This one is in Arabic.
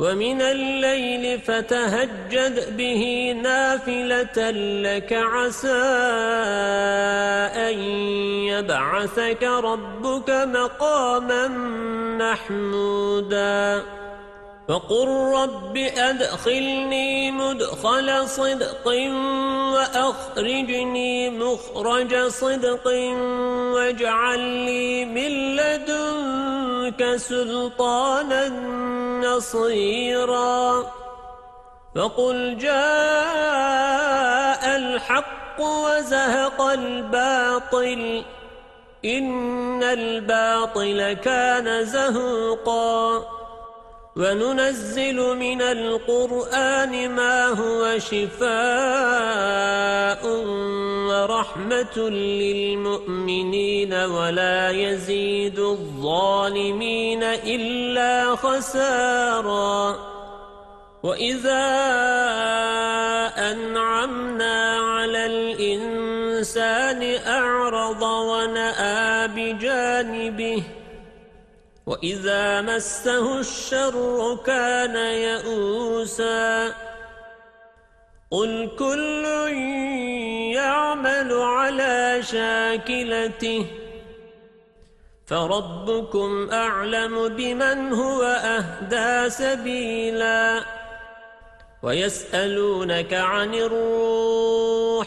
وَمِنَ اللَّيْلِ فَتَهَجَّدْ بِهِ نَافِلَةً لَكَ عَسَىٰ أَن يَبْعَثَكَ رَبُّكَ مَقَامًا مَّحْمُودًا. وَقُل رَّبِّ أَدْخِلْنِي مُدْخَلَ صِدْقٍ وَأَخْرِجْنِي مُخْرَجَ صِدْقٍ وَاجْعَل لِّي مِن لَّدُنكَ سُلْطَانًا نَّصِيرًا. فَقُلْ جَاءَ الْحَقُّ وَزَهَقَ الْبَاطِلُ. إِنَّ الْبَاطِلَ كَانَ زَهُوقًا. وَنُنَزِّلُ مِنَ الْقُرْآنِ مَا هُوَ شِفَاءٌ وَرَحْمَةٌ لِلْمُؤْمِنِينَ وَلَا يَزِيدُ الظَّالِمِينَ إِلَّا خَسَارًا. وَإِذَا أَنْعَمْنَا عَلَى الْإِنسَانِ أَعْرَضَ وَنَأَىٰ بِجَانِبِهِ وَإِذَا مَسَّهُ الشَّرُّ كَانَ يَئُوسًا قُلْ كُلٌّ يَعْمَلُ عَلَى شَاكِلَتِهِ فَرَبُّكُمْ أَعْلَمُ بِمَنْ هُوَ أَهْدَى سَبِيلًا وَيَسْأَلُونَكَ عَنِ الرُّوحِ